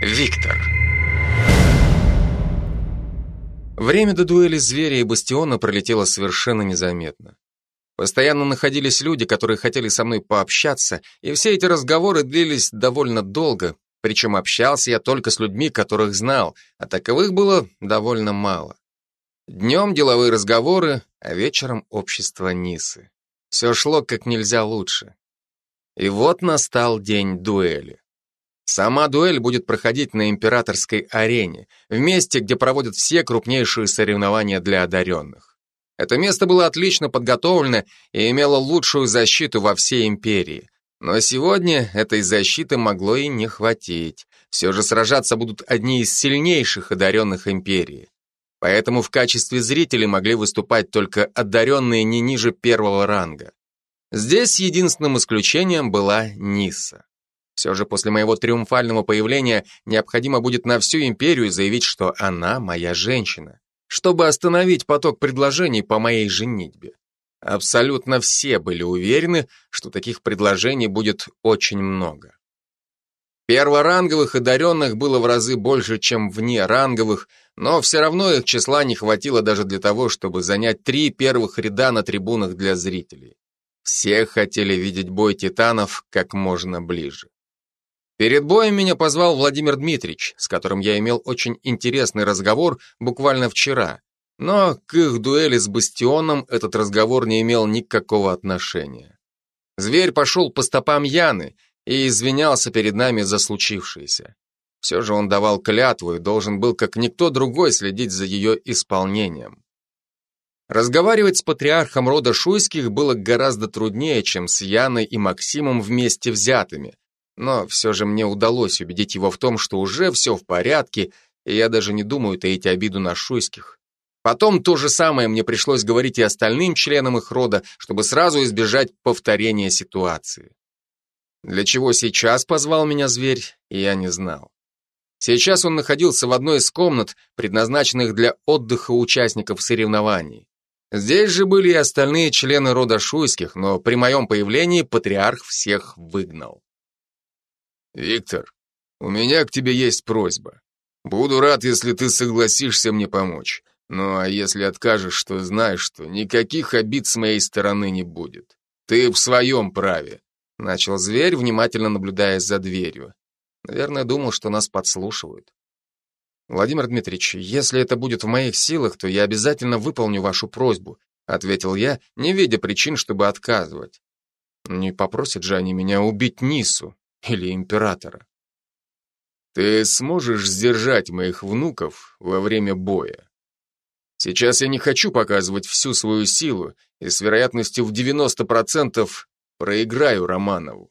Виктор. Время до дуэли зверя и бастиона пролетело совершенно незаметно. Постоянно находились люди, которые хотели со мной пообщаться, и все эти разговоры длились довольно долго, причем общался я только с людьми, которых знал, а таковых было довольно мало. Днем деловые разговоры, а вечером общество Нисы. Все шло как нельзя лучше. И вот настал день дуэли. Сама дуэль будет проходить на императорской арене, в месте, где проводят все крупнейшие соревнования для одаренных. Это место было отлично подготовлено и имело лучшую защиту во всей империи. Но сегодня этой защиты могло и не хватить. Все же сражаться будут одни из сильнейших одаренных империи. Поэтому в качестве зрителей могли выступать только одаренные не ниже первого ранга. Здесь единственным исключением была Ниса. Все же после моего триумфального появления необходимо будет на всю империю заявить, что она моя женщина, чтобы остановить поток предложений по моей женитьбе. Абсолютно все были уверены, что таких предложений будет очень много. Перворанговых одаренных было в разы больше, чем вне ранговых, но все равно их числа не хватило даже для того, чтобы занять три первых ряда на трибунах для зрителей. Все хотели видеть бой титанов как можно ближе. Перед боем меня позвал Владимир Дмитриевич, с которым я имел очень интересный разговор буквально вчера. Но к их дуэли с Бастионом этот разговор не имел никакого отношения. Зверь пошел по стопам Яны и извинялся перед нами за случившееся. Все же он давал клятву и должен был, как никто другой, следить за ее исполнением. Разговаривать с патриархом рода Шуйских было гораздо труднее, чем с Яной и Максимом вместе взятыми, но все же мне удалось убедить его в том, что уже все в порядке, и я даже не думаю таить обиду на шуйских. Потом то же самое мне пришлось говорить и остальным членам их рода, чтобы сразу избежать повторения ситуации. Для чего сейчас позвал меня зверь, я не знал. Сейчас он находился в одной из комнат, предназначенных для отдыха участников соревнований. Здесь же были и остальные члены рода Шуйских, но при моем появлении патриарх всех выгнал. «Виктор, у меня к тебе есть просьба. Буду рад, если ты согласишься мне помочь. Ну а если откажешь, то знаешь, что никаких обид с моей стороны не будет. Ты в своем праве», — начал зверь, внимательно наблюдая за дверью. Наверное, думал, что нас подслушивают. «Владимир Дмитриевич, если это будет в моих силах, то я обязательно выполню вашу просьбу», ответил я, не видя причин, чтобы отказывать. Не попросят же они меня убить Нису или императора. Ты сможешь сдержать моих внуков во время боя? Сейчас я не хочу показывать всю свою силу и с вероятностью в 90% проиграю Романову.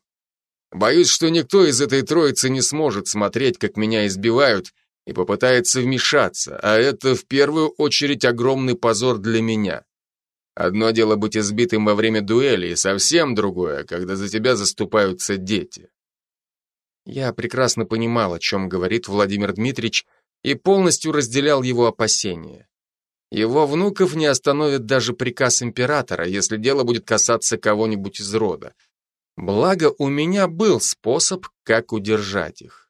Боюсь, что никто из этой троицы не сможет смотреть, как меня избивают, и попытается вмешаться, а это в первую очередь огромный позор для меня. Одно дело быть избитым во время дуэли, и совсем другое, когда за тебя заступаются дети. Я прекрасно понимал, о чем говорит Владимир Дмитриевич, и полностью разделял его опасения. Его внуков не остановит даже приказ императора, если дело будет касаться кого-нибудь из рода. Благо, у меня был способ, как удержать их.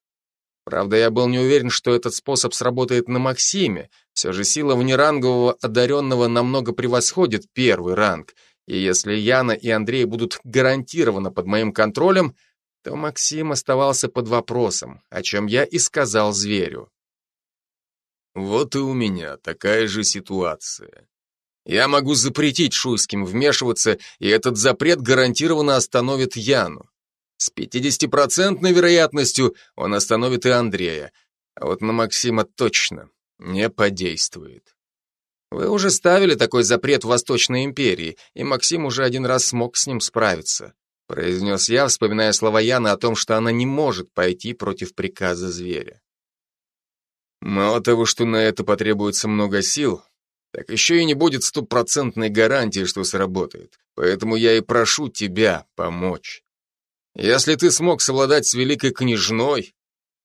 Правда, я был не уверен, что этот способ сработает на Максиме. Все же сила внерангового одаренного намного превосходит первый ранг. И если Яна и Андрей будут гарантированно под моим контролем, то Максим оставался под вопросом, о чем я и сказал зверю. Вот и у меня такая же ситуация. Я могу запретить Шуйским вмешиваться, и этот запрет гарантированно остановит Яну. С 50% вероятностью он остановит и Андрея, а вот на Максима точно не подействует. Вы уже ставили такой запрет в Восточной империи, и Максим уже один раз смог с ним справиться произнес я, вспоминая слова Яны о том, что она не может пойти против приказа зверя. Мало того, что на это потребуется много сил, так еще и не будет стопроцентной гарантии, что сработает. Поэтому я и прошу тебя помочь. Если ты смог совладать с великой княжной,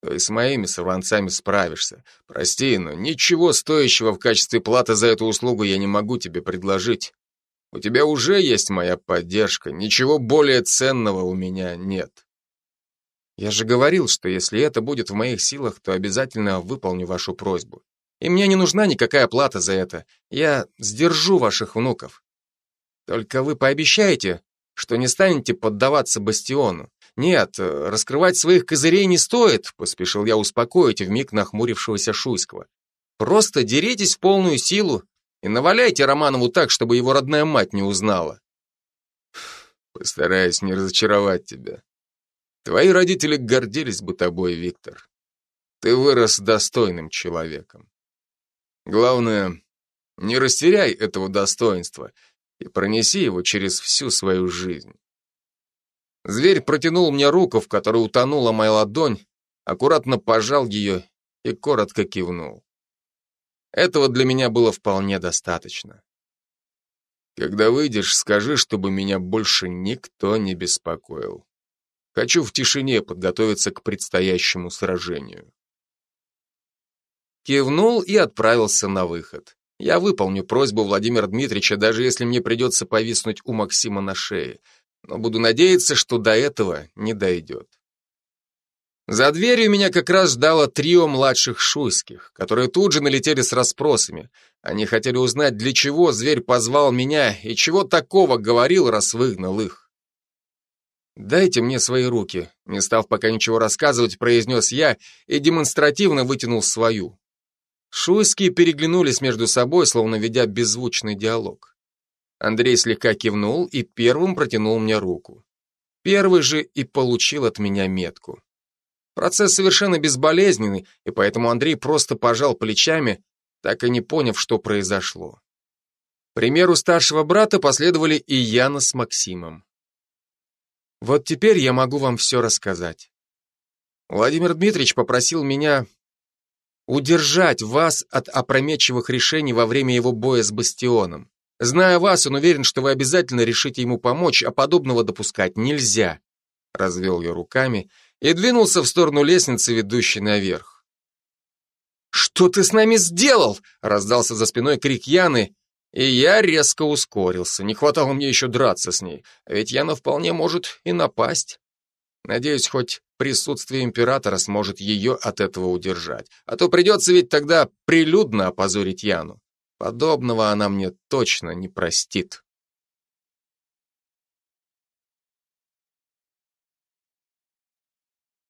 то и с моими сорванцами справишься. Прости, но ничего стоящего в качестве платы за эту услугу я не могу тебе предложить. У тебя уже есть моя поддержка, ничего более ценного у меня нет. Я же говорил, что если это будет в моих силах, то обязательно выполню вашу просьбу. И мне не нужна никакая плата за это. Я сдержу ваших внуков. Только вы пообещаете, что не станете поддаваться бастиону. Нет, раскрывать своих козырей не стоит, поспешил я успокоить вмиг нахмурившегося Шуйского. Просто деритесь в полную силу и наваляйте Романову так, чтобы его родная мать не узнала. Постараюсь не разочаровать тебя. Твои родители гордились бы тобой, Виктор. Ты вырос достойным человеком. Главное, не растеряй этого достоинства и пронеси его через всю свою жизнь. Зверь протянул мне руку, в которой утонула моя ладонь, аккуратно пожал ее и коротко кивнул. Этого для меня было вполне достаточно. Когда выйдешь, скажи, чтобы меня больше никто не беспокоил. Хочу в тишине подготовиться к предстоящему сражению. Кивнул и отправился на выход. Я выполню просьбу Владимира Дмитриевича, даже если мне придется повиснуть у Максима на шее, но буду надеяться, что до этого не дойдет. За дверью меня как раз ждало трио младших шуйских, которые тут же налетели с расспросами. Они хотели узнать, для чего зверь позвал меня и чего такого говорил, раз выгнал их. «Дайте мне свои руки», не став пока ничего рассказывать, произнес я и демонстративно вытянул свою. Шуйские переглянулись между собой, словно ведя беззвучный диалог. Андрей слегка кивнул и первым протянул мне руку. Первый же и получил от меня метку. Процесс совершенно безболезненный, и поэтому Андрей просто пожал плечами, так и не поняв, что произошло. К примеру старшего брата последовали и Яна с Максимом. Вот теперь я могу вам все рассказать. Владимир Дмитриевич попросил меня удержать вас от опрометчивых решений во время его боя с Бастионом. Зная вас, он уверен, что вы обязательно решите ему помочь, а подобного допускать нельзя. Развел я руками и двинулся в сторону лестницы, ведущей наверх. «Что ты с нами сделал?» — раздался за спиной крик Яны, и я резко ускорился. Не хватало мне еще драться с ней, а ведь Яна вполне может и напасть. Надеюсь, хоть присутствие императора сможет ее от этого удержать, а то придется ведь тогда прилюдно опозорить Яну. Подобного она мне точно не простит.